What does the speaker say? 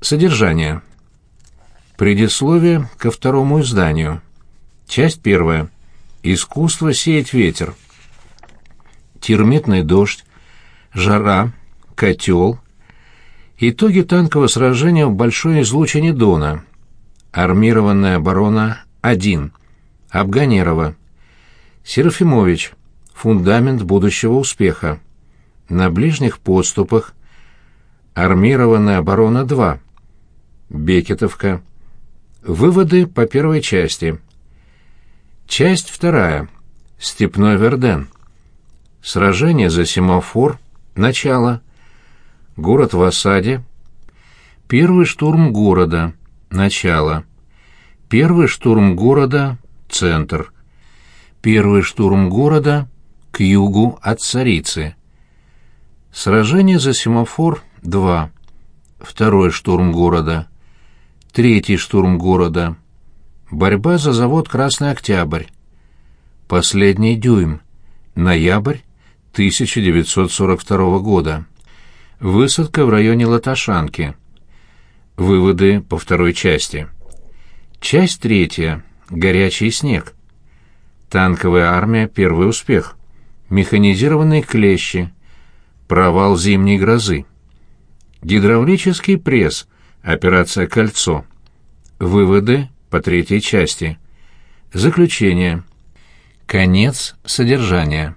Содержание. Предисловие ко второму изданию. Часть первая. Искусство сеять ветер. Термитный дождь. Жара. Котел. Итоги танкового сражения в Большой излучине Дона. Армированная оборона 1. Абганерова. Серафимович. Фундамент будущего успеха. На ближних подступах. Армированная оборона 2. Бекетовка. Выводы по первой части. Часть вторая. Степной Верден. Сражение за семафор. Начало. Город в осаде. Первый штурм города. Начало. Первый штурм города. Центр. Первый штурм города к югу от Царицы. Сражение за семафор 2. Второй штурм города. Третий штурм города. Борьба за завод «Красный Октябрь». Последний дюйм. Ноябрь 1942 года. Высадка в районе Латашанки. Выводы по второй части. Часть третья. Горячий снег. Танковая армия «Первый успех». Механизированные клещи. Провал зимней грозы. Гидравлический пресс. Операция «Кольцо». Выводы по третьей части. Заключение. Конец содержания.